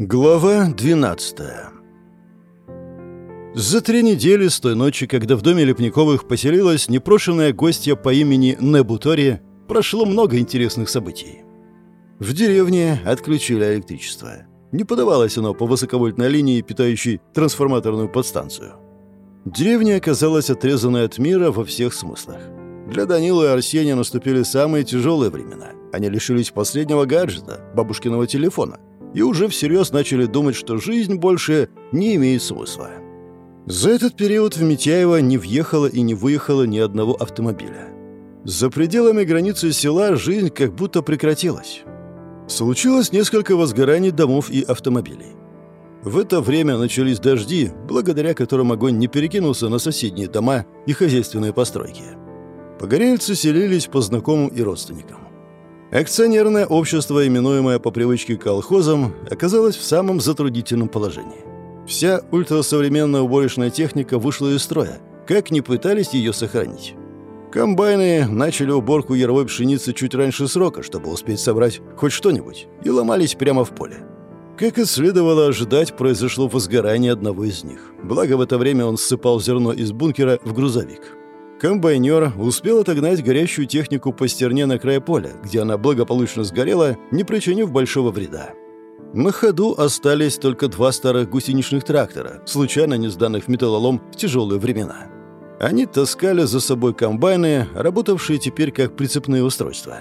Глава 12 За три недели с той ночи, когда в доме Лепниковых поселилась непрошенная гостья по имени Небутори, прошло много интересных событий. В деревне отключили электричество. Не подавалось оно по высоковольтной линии, питающей трансформаторную подстанцию. Деревня оказалась отрезанной от мира во всех смыслах. Для Данила и Арсения наступили самые тяжелые времена. Они лишились последнего гаджета, бабушкиного телефона – и уже всерьез начали думать, что жизнь больше не имеет смысла. За этот период в Митяево не въехало и не выехало ни одного автомобиля. За пределами границы села жизнь как будто прекратилась. Случилось несколько возгораний домов и автомобилей. В это время начались дожди, благодаря которым огонь не перекинулся на соседние дома и хозяйственные постройки. Погорельцы селились по знакомым и родственникам. Акционерное общество, именуемое по привычке колхозом, оказалось в самом затруднительном положении. Вся ультрасовременная уборочная техника вышла из строя, как ни пытались ее сохранить. Комбайны начали уборку яровой пшеницы чуть раньше срока, чтобы успеть собрать хоть что-нибудь, и ломались прямо в поле. Как и следовало ожидать, произошло возгорание одного из них. Благо, в это время он ссыпал зерно из бункера в грузовик. Комбайнер успел отогнать горящую технику по стерне на край поля, где она благополучно сгорела, не причинив большого вреда. На ходу остались только два старых гусеничных трактора, случайно не сданных в металлолом в тяжелые времена. Они таскали за собой комбайны, работавшие теперь как прицепные устройства.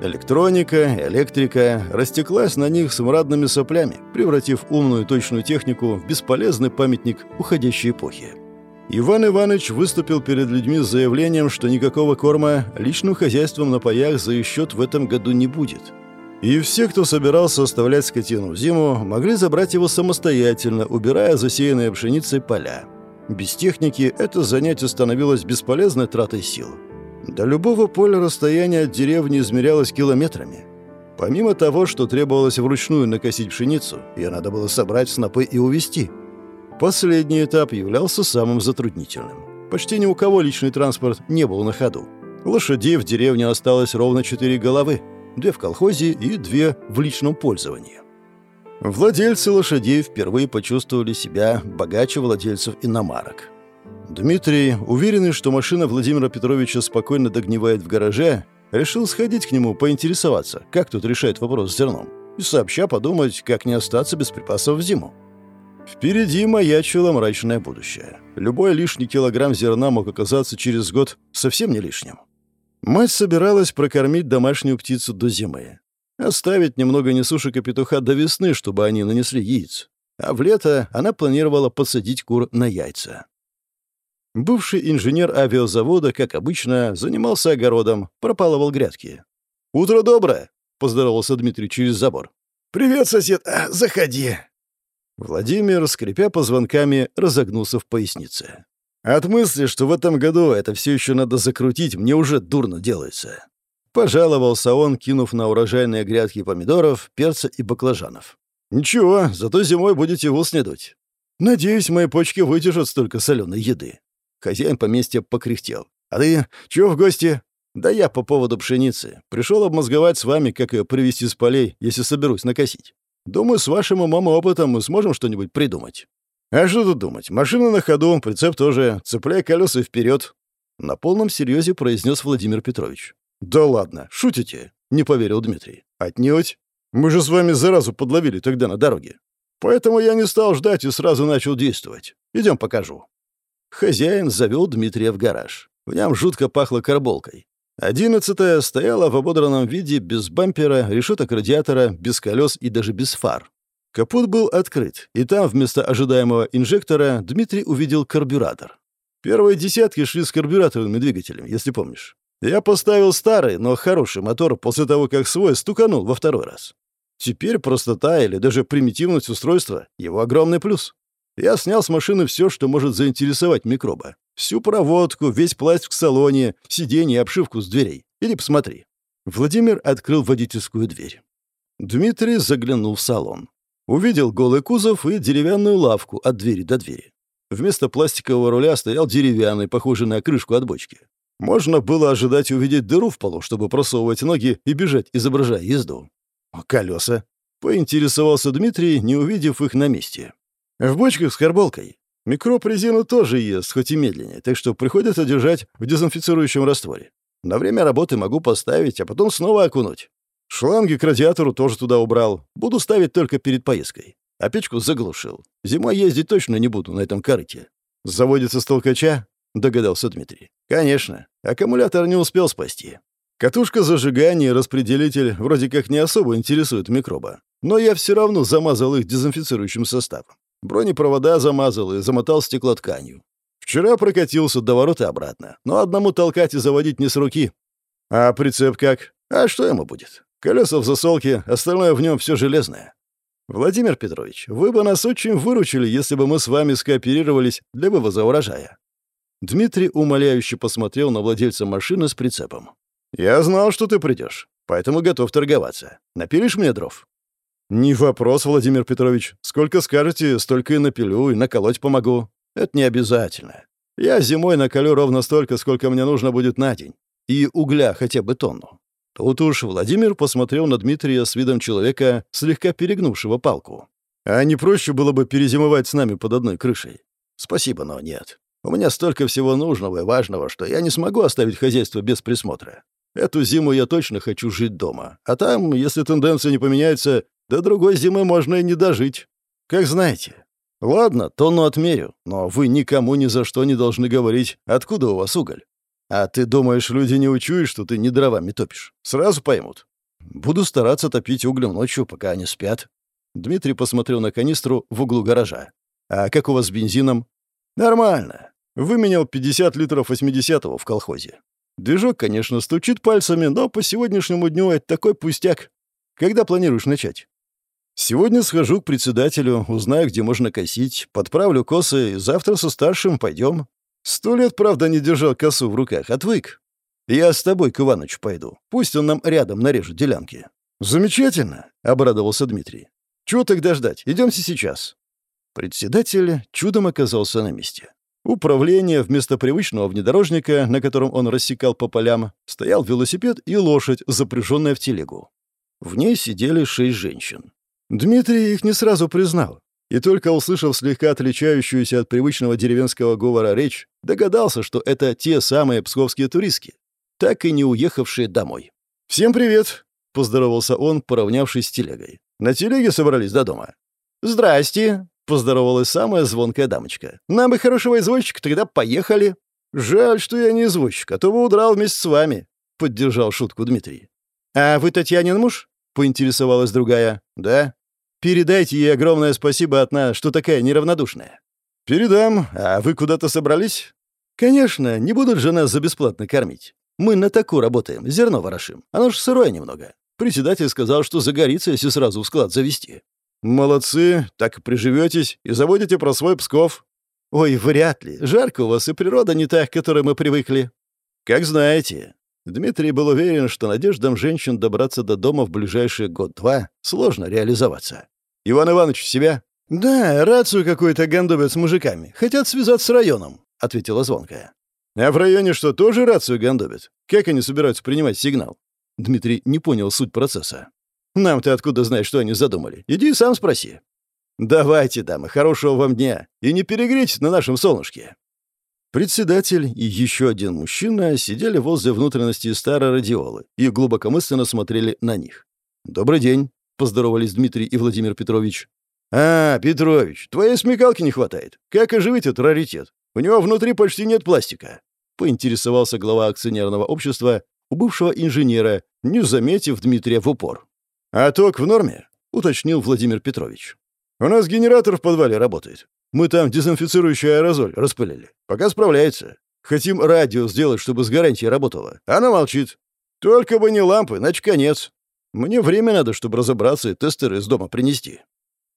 Электроника, электрика растеклась на них смрадными соплями, превратив умную точную технику в бесполезный памятник уходящей эпохи. Иван Иванович выступил перед людьми с заявлением, что никакого корма личным хозяйством на паях за счет в этом году не будет. И все, кто собирался оставлять скотину в зиму, могли забрать его самостоятельно, убирая засеянные пшеницей поля. Без техники это занятие становилось бесполезной тратой сил. До любого поля расстояние от деревни измерялось километрами. Помимо того, что требовалось вручную накосить пшеницу, ее надо было собрать снопы и увезти – Последний этап являлся самым затруднительным. Почти ни у кого личный транспорт не был на ходу. Лошадей в деревне осталось ровно четыре головы, две в колхозе и две в личном пользовании. Владельцы лошадей впервые почувствовали себя богаче владельцев иномарок. Дмитрий, уверенный, что машина Владимира Петровича спокойно догнивает в гараже, решил сходить к нему поинтересоваться, как тут решает вопрос с зерном, и сообща подумать, как не остаться без припасов в зиму. Впереди маячило мрачное будущее. Любой лишний килограмм зерна мог оказаться через год совсем не лишним. Мать собиралась прокормить домашнюю птицу до зимы. Оставить немного несушек и петуха до весны, чтобы они нанесли яиц. А в лето она планировала подсадить кур на яйца. Бывший инженер авиазавода, как обычно, занимался огородом, пропалывал грядки. «Утро доброе!» — поздоровался Дмитрий через забор. «Привет, сосед! Заходи!» Владимир, скрипя позвонками, разогнулся в пояснице. «От мысли, что в этом году это все еще надо закрутить, мне уже дурно делается». Пожаловался он, кинув на урожайные грядки помидоров, перца и баклажанов. «Ничего, зато зимой будете в ус не дуть. Надеюсь, мои почки выдержат столько соленой еды». Хозяин поместья покряхтел. «А ты чего в гости?» «Да я по поводу пшеницы. Пришел обмозговать с вами, как ее привезти с полей, если соберусь накосить. Думаю, с вашим умом и опытом мы сможем что-нибудь придумать. А что тут думать? Машина на ходу, прицеп тоже. Цепляй колеса вперед. На полном серьезе произнес Владимир Петрович. Да ладно, шутите? Не поверил Дмитрий. Отнюдь. Мы же с вами заразу подловили тогда на дороге. Поэтому я не стал ждать и сразу начал действовать. Идем покажу. Хозяин завел Дмитрия в гараж. В нем жутко пахло карболкой. Одиннадцатая стояла в ободранном виде, без бампера, решеток радиатора, без колес и даже без фар. Капот был открыт, и там вместо ожидаемого инжектора Дмитрий увидел карбюратор. Первые десятки шли с карбюраторными двигателями, если помнишь. Я поставил старый, но хороший мотор после того, как свой стуканул во второй раз. Теперь простота или даже примитивность устройства — его огромный плюс. Я снял с машины все, что может заинтересовать микроба. Всю проводку, весь пластик в салоне, сиденье обшивку с дверей. Иди посмотри». Владимир открыл водительскую дверь. Дмитрий заглянул в салон. Увидел голый кузов и деревянную лавку от двери до двери. Вместо пластикового руля стоял деревянный, похожий на крышку от бочки. Можно было ожидать увидеть дыру в полу, чтобы просовывать ноги и бежать, изображая езду. Колеса. Поинтересовался Дмитрий, не увидев их на месте. В бочках с карболкой. Микроб резину тоже ест, хоть и медленнее, так что приходится держать в дезинфицирующем растворе. На время работы могу поставить, а потом снова окунуть. Шланги к радиатору тоже туда убрал. Буду ставить только перед поездкой. А печку заглушил. Зимой ездить точно не буду на этом корыте. Заводится с толкача? Догадался Дмитрий. Конечно. Аккумулятор не успел спасти. Катушка зажигания и распределитель вроде как не особо интересуют микроба. Но я все равно замазал их дезинфицирующим составом. Бронепровода замазал и замотал стеклотканью. Вчера прокатился до ворот обратно, но одному толкать и заводить не с руки. А прицеп как? А что ему будет? Колеса в засолке, остальное в нем все железное. Владимир Петрович, вы бы нас очень выручили, если бы мы с вами скооперировались для вывоза урожая. Дмитрий умоляюще посмотрел на владельца машины с прицепом. «Я знал, что ты придешь, поэтому готов торговаться. Напилишь мне дров?» «Не вопрос, Владимир Петрович. Сколько скажете, столько и напилю, и наколоть помогу. Это не обязательно. Я зимой наколю ровно столько, сколько мне нужно будет на день. И угля хотя бы тонну». Тут уж Владимир посмотрел на Дмитрия с видом человека, слегка перегнувшего палку. «А не проще было бы перезимовать с нами под одной крышей?» «Спасибо, но нет. У меня столько всего нужного и важного, что я не смогу оставить хозяйство без присмотра. Эту зиму я точно хочу жить дома. А там, если тенденция не поменяется, до другой зимы можно и не дожить. Как знаете. Ладно, тонну отмерю, но вы никому ни за что не должны говорить, откуда у вас уголь. А ты думаешь, люди не учуют, что ты не дровами топишь? Сразу поймут. Буду стараться топить углем ночью, пока они спят. Дмитрий посмотрел на канистру в углу гаража. А как у вас с бензином? Нормально. Выменял 50 литров 80-го в колхозе. Движок, конечно, стучит пальцами, но по сегодняшнему дню это такой пустяк. Когда планируешь начать? Сегодня схожу к председателю, узнаю, где можно косить, подправлю косы, и завтра со старшим пойдем. Сто лет, правда, не держал косу в руках, отвык. Я с тобой к Иванычу пойду. Пусть он нам рядом нарежет делянки. Замечательно, — обрадовался Дмитрий. Чего тогда ждать? Идемте сейчас. Председатель чудом оказался на месте. Управление вместо привычного внедорожника, на котором он рассекал по полям, стоял велосипед и лошадь, запряженная в телегу. В ней сидели шесть женщин. Дмитрий их не сразу признал, и только услышав слегка отличающуюся от привычного деревенского говора речь, догадался, что это те самые псковские туристки, так и не уехавшие домой. «Всем привет!» — поздоровался он, поравнявшись с телегой. «На телеге собрались до дома?» «Здрасте!» Поздоровалась самая звонкая дамочка. «Нам бы хорошего извозчика, тогда поехали». «Жаль, что я не извозчик, а то бы удрал вместе с вами», — поддержал шутку Дмитрий. «А вы Татьянин муж?» — поинтересовалась другая. «Да». «Передайте ей огромное спасибо от нас, что такая неравнодушная». «Передам. А вы куда-то собрались?» «Конечно, не будут же нас за бесплатно кормить. Мы на таку работаем, зерно ворошим. Оно ж сырое немного. Председатель сказал, что загорится, если сразу в склад завести. «Молодцы, так и приживетесь и заводите про свой Псков». «Ой, вряд ли. Жарко у вас, и природа не та, к которой мы привыкли». «Как знаете». Дмитрий был уверен, что надеждам женщин добраться до дома в ближайший год-два сложно реализоваться. «Иван Иванович, себя?» «Да, рацию какую-то гандобят с мужиками. Хотят связаться с районом», — ответила звонкая. «А в районе что, тоже рацию гандобят? Как они собираются принимать сигнал?» Дмитрий не понял суть процесса. Нам ты откуда знаешь, что они задумали? Иди сам спроси. Давайте, дамы, хорошего вам дня. И не перегрейте на нашем солнышке. Председатель и еще один мужчина сидели возле внутренности старой радиолы и глубокомысленно смотрели на них. «Добрый день», — поздоровались Дмитрий и Владимир Петрович. «А, Петрович, твоей смекалки не хватает. Как оживить этот раритет? У него внутри почти нет пластика», — поинтересовался глава акционерного общества у бывшего инженера, не заметив Дмитрия в упор. «А ток в норме?» — уточнил Владимир Петрович. «У нас генератор в подвале работает. Мы там дезинфицирующий аэрозоль распылили. Пока справляется. Хотим радио сделать, чтобы с гарантией работало. Она молчит. Только бы не лампы, иначе конец. Мне время надо, чтобы разобраться и тестеры из дома принести».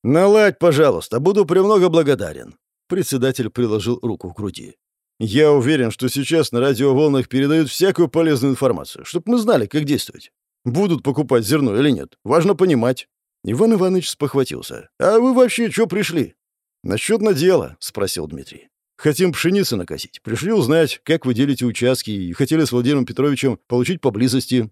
«Наладь, пожалуйста, буду премного благодарен». Председатель приложил руку к груди. «Я уверен, что сейчас на радиоволнах передают всякую полезную информацию, чтобы мы знали, как действовать. Будут покупать зерно или нет. Важно понимать». Иван Иванович спохватился. «А вы вообще что пришли?» «Насчет надела», — спросил Дмитрий. «Хотим пшеницы накосить. Пришли узнать, как вы делите участки, и хотели с Владимиром Петровичем получить поблизости».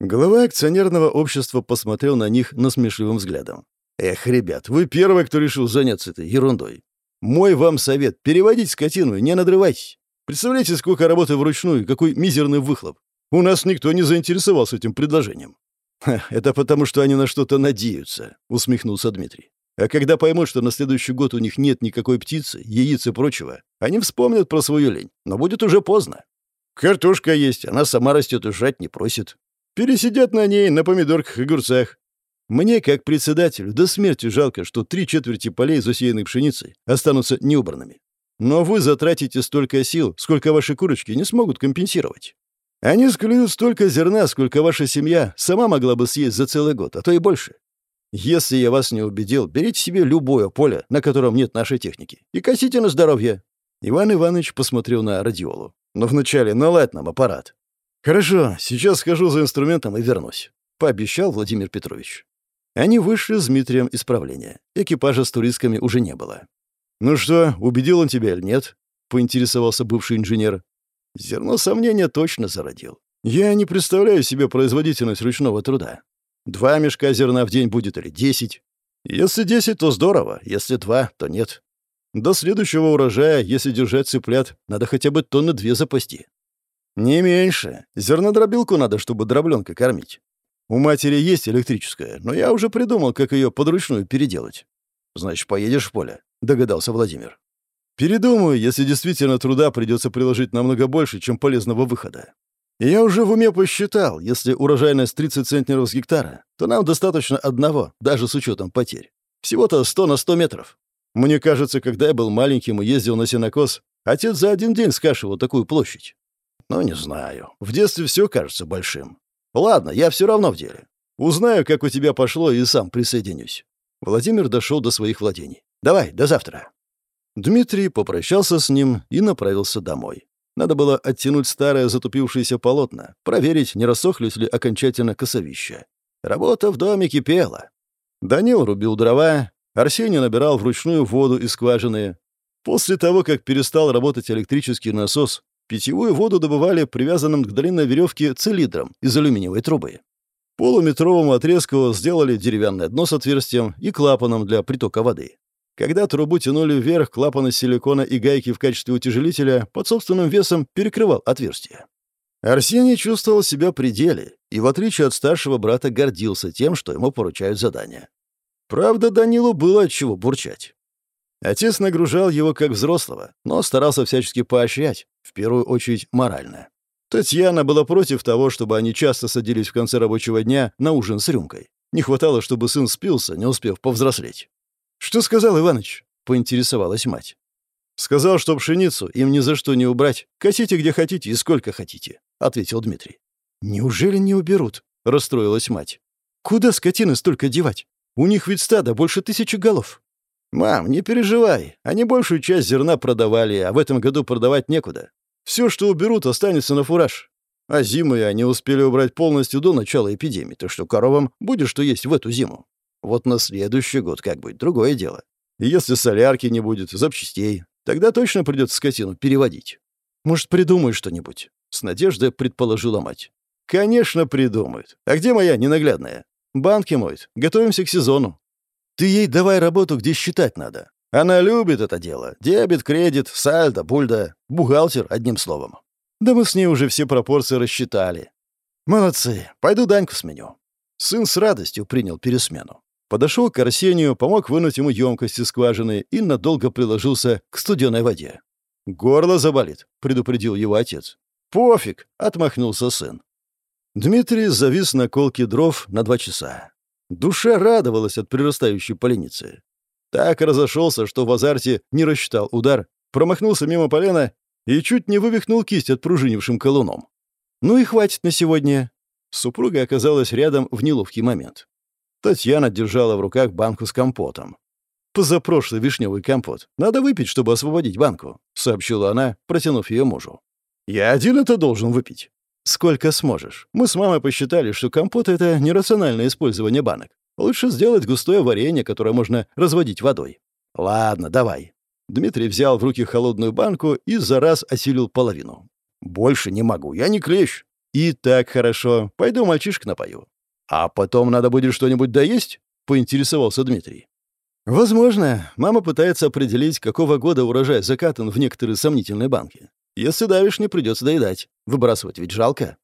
Глава акционерного общества посмотрел на них насмешливым взглядом. «Эх, ребят, вы первые, кто решил заняться этой ерундой. Мой вам совет — переводить скотину не надрывайтесь. Представляете, сколько работы вручную и какой мизерный выхлоп. У нас никто не заинтересовался этим предложением». «Это потому, что они на что-то надеются», — усмехнулся Дмитрий. «А когда поймут, что на следующий год у них нет никакой птицы, яиц и прочего, они вспомнят про свою лень, но будет уже поздно. Картошка есть, она сама растет и жать не просит. Пересидят на ней, на помидорках и огурцах. Мне, как председателю, до смерти жалко, что три четверти полей, засеянных пшеницей, останутся неубранными. Но вы затратите столько сил, сколько ваши курочки не смогут компенсировать. Они склюют столько зерна, сколько ваша семья сама могла бы съесть за целый год, а то и больше. Если я вас не убедил, берите себе любое поле, на котором нет нашей техники, и косите на здоровье». Иван Иванович посмотрел на радиолу. «Но вначале наладь нам аппарат». «Хорошо, сейчас схожу за инструментом и вернусь», — пообещал Владимир Петрович. Они вышли с Дмитрием из правления. Экипажа с туристками уже не было. «Ну что, убедил он тебя или нет?» — поинтересовался бывший инженер. Зерно сомнения точно зародил. Я не представляю себе производительность ручного труда. Два мешка зерна в день будет или десять. Если десять, то здорово, если два, то нет. До следующего урожая, если держать цыплят, надо хотя бы тонны две запасти. Не меньше. Зернодробилку надо, чтобы дробленка кормить. У матери есть электрическая, но я уже придумал, как ее подручную переделать. Значит, поедешь в поле, догадался Владимир. Передумаю, если действительно труда придется приложить намного больше, чем полезного выхода. Я уже в уме посчитал, если урожайность 30 центнеров с гектара, то нам достаточно одного, даже с учетом потерь. Всего-то 100 на 100 метров. Мне кажется, когда я был маленьким и ездил на сенокос, отец за один день скашивал такую площадь. Но не знаю. В детстве все кажется большим. Ладно, я все равно в деле. Узнаю, как у тебя пошло, и сам присоединюсь. Владимир дошел до своих владений. Давай, до завтра. Дмитрий попрощался с ним и направился домой. Надо было оттянуть старое затупившееся полотна, проверить, не рассохлись ли окончательно косовища. Работа в доме кипела. Данил рубил дрова, Арсений набирал вручную воду из скважины. После того, как перестал работать электрический насос, питьевую воду добывали привязанным к длинной веревке цилиндром из алюминиевой трубы. Полуметровому отрезку сделали деревянное дно с отверстием и клапаном для притока воды. Когда трубу тянули вверх, клапан из силикона и гайки в качестве утяжелителя под собственным весом перекрывал отверстие. Арсений чувствовал себя при деле и, в отличие от старшего брата, гордился тем, что ему поручают задания. Правда, Данилу было от чего бурчать. Отец нагружал его как взрослого, но старался всячески поощрять, в первую очередь морально. Татьяна была против того, чтобы они часто садились в конце рабочего дня на ужин с рюмкой. Не хватало, чтобы сын спился, не успев повзрослеть. «Что сказал Иваныч?» — поинтересовалась мать. «Сказал, что пшеницу им ни за что не убрать. Косите где хотите и сколько хотите», — ответил Дмитрий. «Неужели не уберут?» — расстроилась мать. «Куда скотины столько девать? У них ведь стадо больше тысячи голов». «Мам, не переживай. Они большую часть зерна продавали, а в этом году продавать некуда. Все, что уберут, останется на фураж. А зимой они успели убрать полностью до начала эпидемии, так что коровам будет что есть в эту зиму. Вот на следующий год как быть, другое дело. Если солярки не будет, запчастей, тогда точно придется скотину переводить. Может, придумай что-нибудь?» С надеждой предположила мать. «Конечно, придумают. А где моя ненаглядная? Банки моют. Готовимся к сезону. Ты ей давай работу, где считать надо. Она любит это дело. Дебет, кредит, сальдо, бульда. Бухгалтер, одним словом. Да мы с ней уже все пропорции рассчитали. Молодцы. Пойду Даньку сменю». Сын с радостью принял пересмену. Подошел к Арсению, помог вынуть ему емкость из скважины и надолго приложился к студеной воде. «Горло заболит», — предупредил его отец. «Пофиг», — отмахнулся сын. Дмитрий завис на колке дров на два часа. Душа радовалась от прирастающей поленицы. Так разошелся, что в азарте не рассчитал удар, промахнулся мимо полена и чуть не вывихнул кисть отпружинившим колуном. «Ну и хватит на сегодня». Супруга оказалась рядом в неловкий момент. Татьяна держала в руках банку с компотом. «Позапрошлый вишневый компот. Надо выпить, чтобы освободить банку», — сообщила она, протянув ее мужу. «Я один это должен выпить». «Сколько сможешь. Мы с мамой посчитали, что компот — это нерациональное использование банок. Лучше сделать густое варенье, которое можно разводить водой». «Ладно, давай». Дмитрий взял в руки холодную банку и за раз осилил половину. «Больше не могу, я не клещ. «И так хорошо. Пойду мальчишек напою». «А потом надо будет что-нибудь доесть?» — поинтересовался Дмитрий. «Возможно. Мама пытается определить, какого года урожай закатан в некоторые сомнительные банки. Если давишь, не придется доедать. Выбрасывать ведь жалко».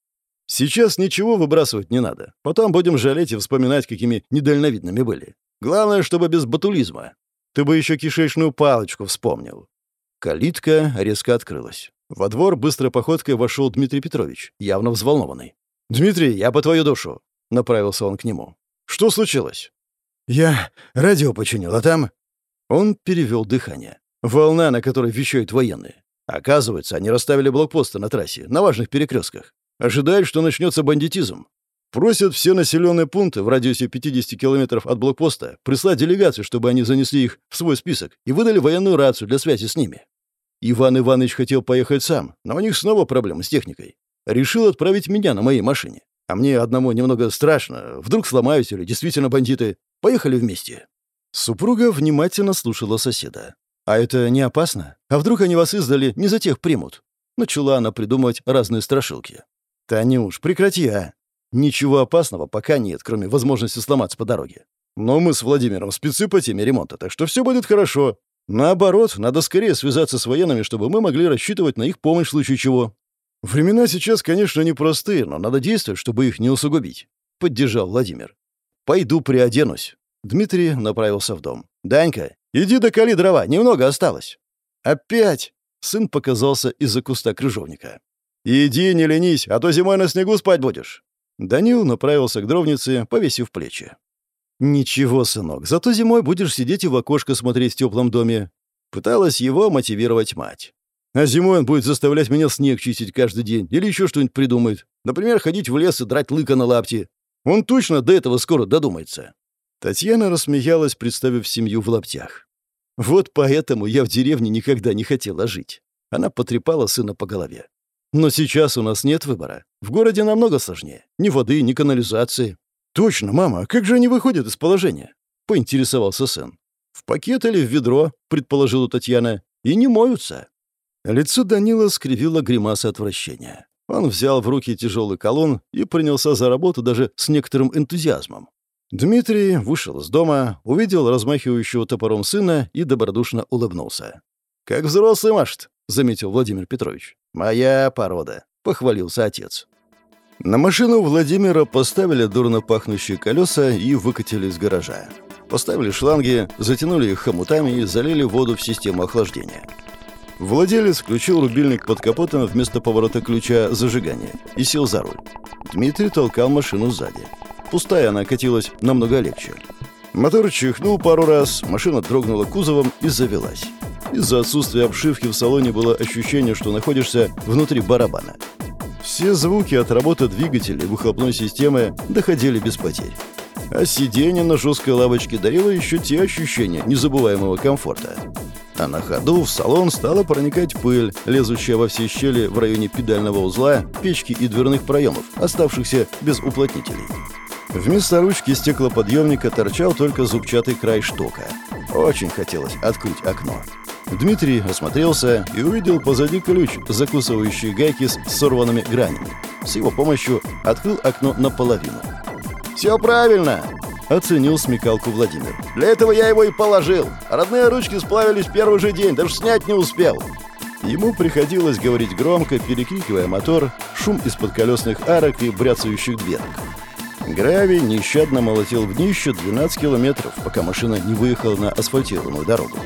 «Сейчас ничего выбрасывать не надо. Потом будем жалеть и вспоминать, какими недальновидными были. Главное, чтобы без батулизма. Ты бы еще кишечную палочку вспомнил». Калитка резко открылась. Во двор быстрой походкой вошел Дмитрий Петрович, явно взволнованный. «Дмитрий, я по твою душу!» — направился он к нему. «Что случилось?» «Я радио починил, а там...» Он перевел дыхание. «Волна, на которой вещают военные. Оказывается, они расставили блокпосты на трассе, на важных перекрестках. Ожидают, что начнется бандитизм. Просят все населенные пункты в радиусе 50 километров от блокпоста прислать делегацию, чтобы они занесли их в свой список и выдали военную рацию для связи с ними. Иван Иванович хотел поехать сам, но у них снова проблемы с техникой. Решил отправить меня на моей машине. А мне одному немного страшно. Вдруг сломаюсь или действительно бандиты. Поехали вместе». Супруга внимательно слушала соседа. «А это не опасно? А вдруг они вас издали, не за тех примут?» Начала она придумывать разные страшилки. «Танюш, прекрати, а! Ничего опасного пока нет, кроме возможности сломаться по дороге. Но мы с Владимиром спецы по теме ремонта, так что все будет хорошо. Наоборот, надо скорее связаться с военными, чтобы мы могли рассчитывать на их помощь в случае чего. Времена сейчас, конечно, непростые, но надо действовать, чтобы их не усугубить. Поддержал Владимир. Пойду приоденусь. Дмитрий направился в дом. «Данька, иди доколи дрова, немного осталось». «Опять!» — сын показался из-за куста крыжовника. «Иди, не ленись, а то зимой на снегу спать будешь». Данил направился к дровнице, повесив плечи. «Ничего, сынок, зато зимой будешь сидеть и в окошко смотреть в теплом доме». Пыталась его мотивировать мать. «А зимой он будет заставлять меня снег чистить каждый день или еще что-нибудь придумает. Например, ходить в лес и драть лыка на лапти. Он точно до этого скоро додумается». Татьяна рассмеялась, представив семью в лаптях. «Вот поэтому я в деревне никогда не хотела жить». Она потрепала сына по голове. «Но сейчас у нас нет выбора. В городе намного сложнее. Ни воды, ни канализации. «Точно, мама, а как же они выходят из положения?» — поинтересовался сын. «В пакет или в ведро», — предположила Татьяна, — «и не моются». Лицо Данила скривило гримаса отвращения. Он взял в руки тяжелый колонн и принялся за работу даже с некоторым энтузиазмом. Дмитрий вышел из дома, увидел размахивающего топором сына и добродушно улыбнулся. «Как взрослый машет», — заметил Владимир Петрович. «Моя порода», — похвалился отец. На машину Владимира поставили дурно пахнущие колеса и выкатили из гаража. Поставили шланги, затянули их хомутами и залили воду в систему охлаждения. Владелец включил рубильник под капотом вместо поворота ключа зажигания и сел за руль. Дмитрий толкал машину сзади. Пустая она катилась намного легче. Мотор чихнул пару раз, машина дрогнула кузовом и завелась. Из-за отсутствия обшивки в салоне было ощущение, что находишься внутри барабана. Все звуки от работы двигателя и выхлопной системы доходили без потерь. А сиденье на жесткой лавочке дарило еще те ощущения незабываемого комфорта. А на ходу в салон стала проникать пыль, лезущая во все щели в районе педального узла, печки и дверных проемов, оставшихся без уплотнителей. Вместо ручки стеклоподъемника торчал только зубчатый край штока. Очень хотелось открыть окно. Дмитрий осмотрелся и увидел позади ключ, закусывающий гайки с сорванными гранями. С его помощью открыл окно наполовину. «Все правильно!» — оценил смекалку Владимир. «Для этого я его и положил. Родные ручки сплавились первый же день, даже снять не успел». Ему приходилось говорить громко, перекрикивая мотор, шум из-под колесных арок и бряцающих дверок. Гравий нещадно молотил в днище 12 километров, пока машина не выехала на асфальтированную дорогу.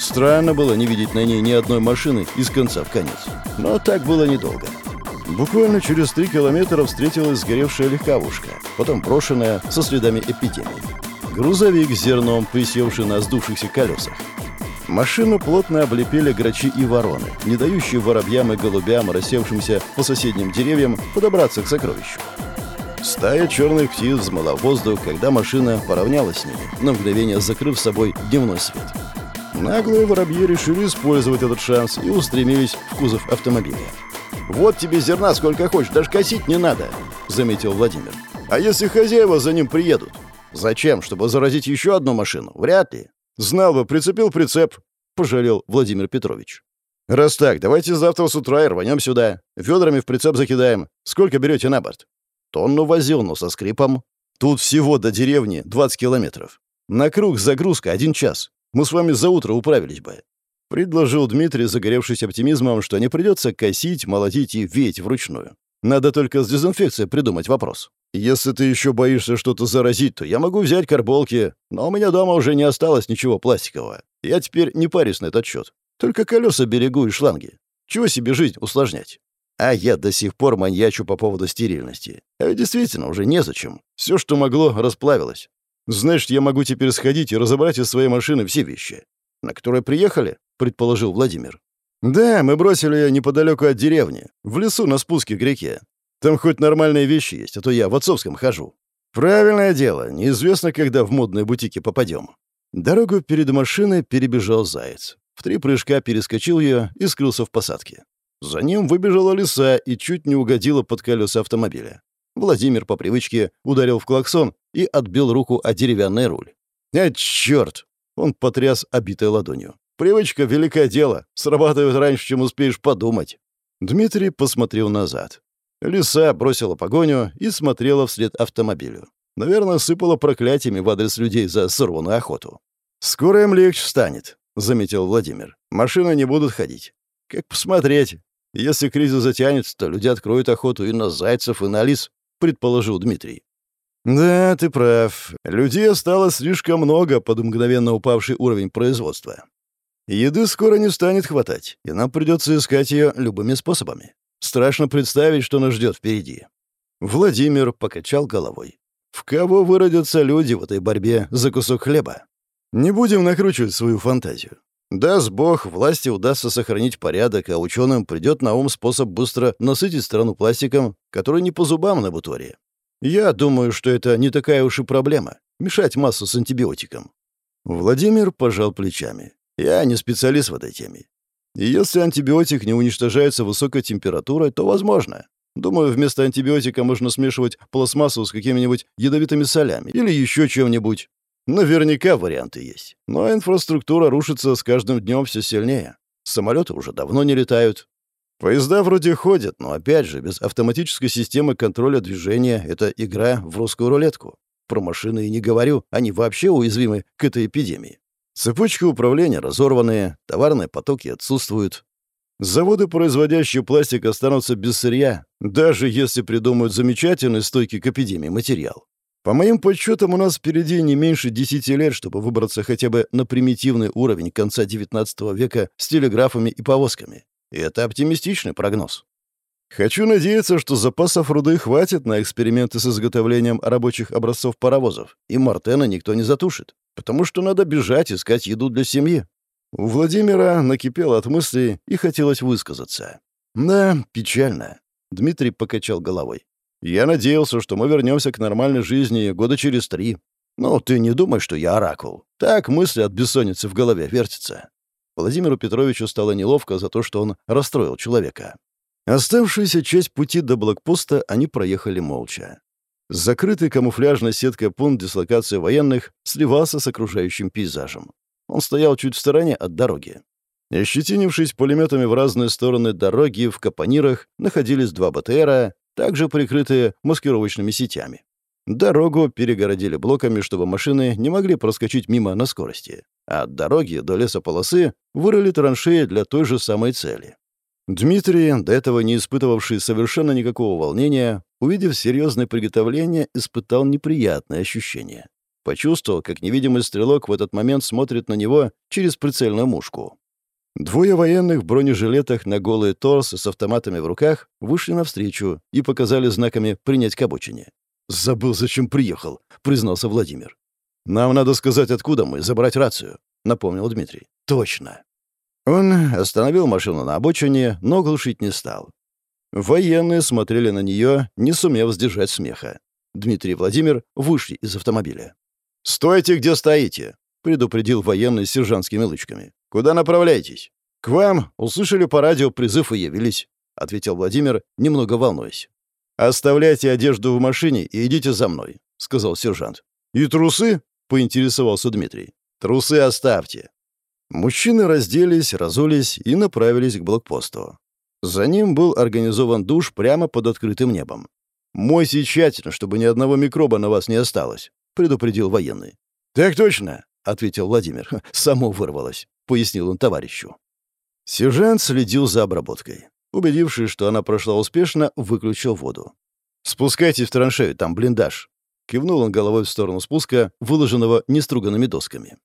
Странно было не видеть на ней ни одной машины из конца в конец. Но так было недолго. Буквально через три километра встретилась сгоревшая легковушка, потом брошенная со следами эпидемии. Грузовик с зерном, присевший на сдувшихся колесах. Машину плотно облепили грачи и вороны, не дающие воробьям и голубям, рассевшимся по соседним деревьям, подобраться к сокровищу. Стая черных птиц взмыла в воздух, когда машина поравнялась с ними, на мгновение закрыв собой дневной свет. Наглые воробьи решили использовать этот шанс и устремились в кузов автомобиля. «Вот тебе зерна сколько хочешь, даже косить не надо», — заметил Владимир. «А если хозяева за ним приедут? Зачем? Чтобы заразить еще одну машину? Вряд ли. Знал бы, прицепил прицеп», — пожалел Владимир Петрович. «Раз так, давайте завтра с утра и рванем сюда. Ведрами в прицеп закидаем. Сколько берете на борт?» «Тонну возил, но со скрипом. Тут всего до деревни 20 километров. На круг загрузка один час. Мы с вами за утро управились бы». Предложил Дмитрий, загоревшись оптимизмом, что не придется косить, молотить и веять вручную. Надо только с дезинфекцией придумать вопрос. Если ты еще боишься что-то заразить, то я могу взять карболки, но у меня дома уже не осталось ничего пластикового. Я теперь не парюсь на этот счет. Только колеса берегу и шланги. Чего себе жизнь усложнять? А я до сих пор маньячу по поводу стерильности. А ведь действительно уже незачем. Все, что могло, расплавилось. Знаешь, я могу теперь сходить и разобрать из своей машины все вещи. На которые приехали, предположил Владимир. Да, мы бросили ее неподалеку от деревни, в лесу на спуске к реке. Там хоть нормальные вещи есть, а то я в отцовском хожу. Правильное дело, неизвестно, когда в модные бутики попадем. Дорогу перед машиной перебежал заяц. В три прыжка перескочил ее и скрылся в посадке. За ним выбежала лиса и чуть не угодила под колеса автомобиля. Владимир по привычке ударил в клаксон и отбил руку о деревянный руль. «А, черт!» — он потряс обитой ладонью. «Привычка — великое дело. Срабатывает раньше, чем успеешь подумать». Дмитрий посмотрел назад. Лиса бросила погоню и смотрела вслед автомобилю. Наверное, сыпала проклятиями в адрес людей за сорванную охоту. «Скоро им легче станет», — заметил Владимир. «Машины не будут ходить. Как посмотреть? Если кризис затянется, то люди откроют охоту и на зайцев, и на лис», — предположил Дмитрий. «Да, ты прав. Людей осталось слишком много под мгновенно упавший уровень производства. Еды скоро не станет хватать, и нам придется искать ее любыми способами. Страшно представить, что нас ждет впереди. Владимир покачал головой. В кого выродятся люди в этой борьбе за кусок хлеба? Не будем накручивать свою фантазию. Даст бог, власти удастся сохранить порядок, а ученым придет на ум способ быстро насытить страну пластиком, который не по зубам на буторе. Я думаю, что это не такая уж и проблема — мешать массу с антибиотиком. Владимир пожал плечами. Я не специалист в этой теме. И если антибиотик не уничтожается высокой температурой, то возможно. Думаю, вместо антибиотика можно смешивать пластмассу с какими-нибудь ядовитыми солями или еще чем-нибудь. Наверняка варианты есть. Но инфраструктура рушится с каждым днем все сильнее. Самолеты уже давно не летают. Поезда вроде ходят, но опять же, без автоматической системы контроля движения это игра в русскую рулетку. Про машины и не говорю, они вообще уязвимы к этой эпидемии. Цепочки управления разорваны, товарные потоки отсутствуют. Заводы, производящие пластик, останутся без сырья, даже если придумают замечательный стойкий к эпидемии материал. По моим подсчетам, у нас впереди не меньше 10 лет, чтобы выбраться хотя бы на примитивный уровень конца XIX века с телеграфами и повозками. И это оптимистичный прогноз. Хочу надеяться, что запасов руды хватит на эксперименты с изготовлением рабочих образцов паровозов, и Мартена никто не затушит потому что надо бежать искать еду для семьи. У Владимира накипело от мыслей и хотелось высказаться. «Да, печально», — Дмитрий покачал головой. «Я надеялся, что мы вернемся к нормальной жизни года через три. Но ты не думай, что я оракул. Так мысли от бессонницы в голове вертятся». Владимиру Петровичу стало неловко за то, что он расстроил человека. Оставшуюся часть пути до блокпоста они проехали молча. Закрытый камуфляжной сеткой пункт дислокации военных сливался с окружающим пейзажем. Он стоял чуть в стороне от дороги. Ощетинившись пулеметами в разные стороны дороги, в капонирах находились два БТРа, также прикрытые маскировочными сетями. Дорогу перегородили блоками, чтобы машины не могли проскочить мимо на скорости. А от дороги до лесополосы вырыли траншеи для той же самой цели. Дмитрий, до этого не испытывавший совершенно никакого волнения, увидев серьезное приготовление, испытал неприятное ощущение. Почувствовал, как невидимый стрелок в этот момент смотрит на него через прицельную мушку. Двое военных в бронежилетах на голые торсы с автоматами в руках вышли навстречу и показали знаками принять к обочине. «Забыл, зачем приехал», — признался Владимир. «Нам надо сказать, откуда мы, забрать рацию», — напомнил Дмитрий. «Точно». Он остановил машину на обочине, но глушить не стал. Военные смотрели на нее, не сумев сдержать смеха. Дмитрий и Владимир вышли из автомобиля. «Стойте, где стоите!» — предупредил военный с сержантскими лычками. «Куда направляетесь?» «К вам. Услышали по радио призыв и явились», — ответил Владимир, немного волнуясь. «Оставляйте одежду в машине и идите за мной», — сказал сержант. «И трусы?» — поинтересовался Дмитрий. «Трусы оставьте. Мужчины разделись, разулись и направились к блокпосту. За ним был организован душ прямо под открытым небом. «Мойся тщательно, чтобы ни одного микроба на вас не осталось», — предупредил военный. «Так точно», — ответил Владимир. «Само вырвалось», — пояснил он товарищу. Сержант следил за обработкой. Убедившись, что она прошла успешно, выключил воду. «Спускайтесь в траншею, там блиндаж», — кивнул он головой в сторону спуска, выложенного неструганными досками.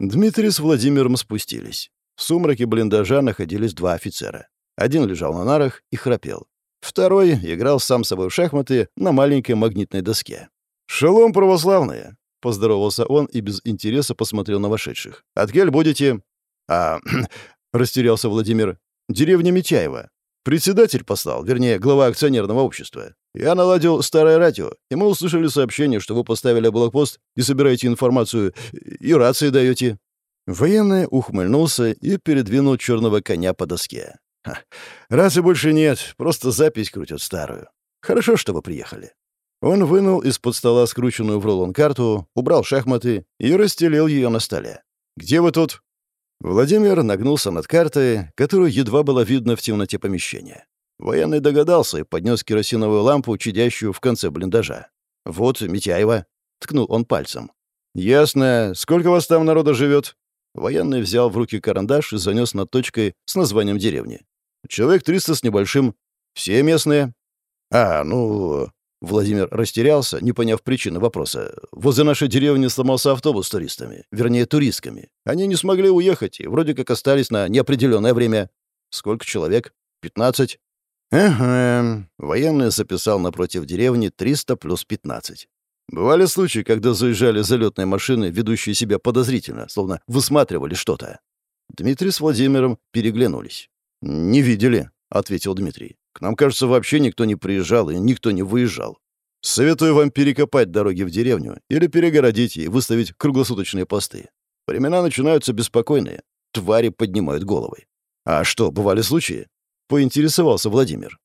Дмитрий с Владимиром спустились. В сумраке блиндажа находились два офицера. Один лежал на нарах и храпел. Второй играл сам собой в шахматы на маленькой магнитной доске. «Шалом, православные!» — поздоровался он и без интереса посмотрел на вошедших. «От кель будете?» «А...» — растерялся Владимир. «Деревня Митяева. Председатель послал, вернее, глава акционерного общества. Я наладил старое радио, и мы услышали сообщение, что вы поставили блокпост и собираете информацию, и рации даете». Военный ухмыльнулся и передвинул черного коня по доске. Рации больше нет, просто запись крутят старую. Хорошо, что вы приехали». Он вынул из-под стола скрученную в рулон карту, убрал шахматы и расстелил ее на столе. «Где вы тут?» Владимир нагнулся над картой, которую едва было видно в темноте помещения. Военный догадался и поднес керосиновую лампу, чадящую в конце блиндажа. «Вот Митяева», — ткнул он пальцем. «Ясно. Сколько вас там народа живет?» Военный взял в руки карандаш и занес над точкой с названием деревни. Человек триста с небольшим. Все местные. А, ну... Владимир растерялся, не поняв причины вопроса. Возле нашей деревни сломался автобус с туристами. Вернее, туристками. Они не смогли уехать и вроде как остались на неопределенное время. Сколько человек? Пятнадцать? Ага. Военный записал напротив деревни 300 плюс 15. Бывали случаи, когда заезжали залетные машины, ведущие себя подозрительно, словно высматривали что-то. Дмитрий с Владимиром переглянулись. «Не видели», — ответил Дмитрий. «К нам, кажется, вообще никто не приезжал и никто не выезжал. Советую вам перекопать дороги в деревню или перегородить и выставить круглосуточные посты. Времена начинаются беспокойные. Твари поднимают головы. А что, бывали случаи?» — поинтересовался Владимир.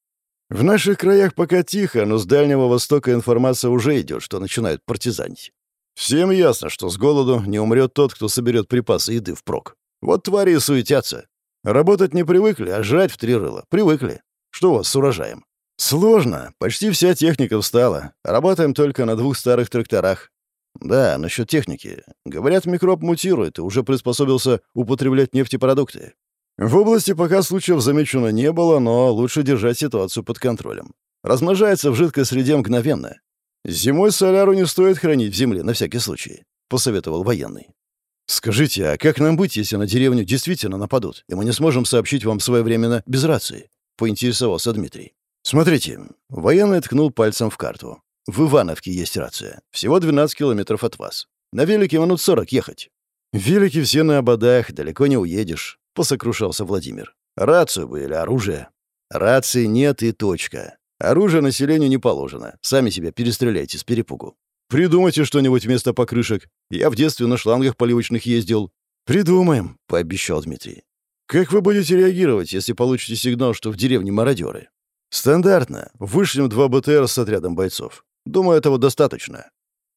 «В наших краях пока тихо, но с Дальнего Востока информация уже идет, что начинают партизанить. Всем ясно, что с голоду не умрет тот, кто соберет припасы еды впрок. Вот твари и суетятся. Работать не привыкли, а жрать в три рыла. Привыкли. Что у вас с урожаем? Сложно. Почти вся техника встала. Работаем только на двух старых тракторах. Да, насчет техники. Говорят, микроб мутирует и уже приспособился употреблять нефтепродукты. В области пока случаев замечено не было, но лучше держать ситуацию под контролем. Размножается в жидкой среде мгновенно. Зимой соляру не стоит хранить в земле на всякий случай, посоветовал военный. «Скажите, а как нам быть, если на деревню действительно нападут, и мы не сможем сообщить вам своевременно без рации?» — поинтересовался Дмитрий. «Смотрите». Военный ткнул пальцем в карту. «В Ивановке есть рация. Всего 12 километров от вас. На велике минут 40 ехать». «Велики все на ободах, далеко не уедешь», — посокрушался Владимир. «Рацию бы или оружие?» «Рации нет и точка. Оружие населению не положено. Сами себя перестреляйте с перепугу. Придумайте что-нибудь вместо покрышек. Я в детстве на шлангах поливочных ездил». «Придумаем», — пообещал Дмитрий. «Как вы будете реагировать, если получите сигнал, что в деревне мародеры?» «Стандартно. Вышлем два БТР с отрядом бойцов. Думаю, этого достаточно.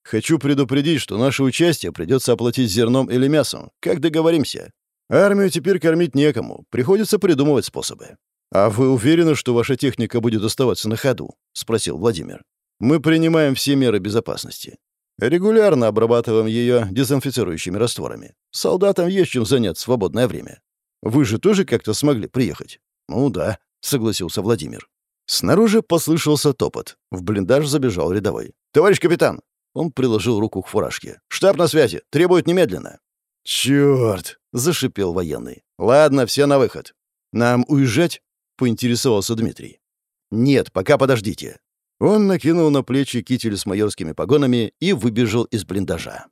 Хочу предупредить, что наше участие придется оплатить зерном или мясом. Как договоримся? Армию теперь кормить некому. Приходится придумывать способы». «А вы уверены, что ваша техника будет оставаться на ходу?» — спросил Владимир. Мы принимаем все меры безопасности. Регулярно обрабатываем ее дезинфицирующими растворами. Солдатам есть чем занять свободное время. Вы же тоже как-то смогли приехать? Ну да, согласился Владимир. Снаружи послышался топот. В блиндаж забежал рядовой. «Товарищ капитан!» Он приложил руку к фуражке. «Штаб на связи! Требует немедленно!» «Чёрт!» — зашипел военный. «Ладно, все на выход». «Нам уезжать?» — поинтересовался Дмитрий. «Нет, пока подождите. Он накинул на плечи китель с майорскими погонами и выбежал из блиндажа.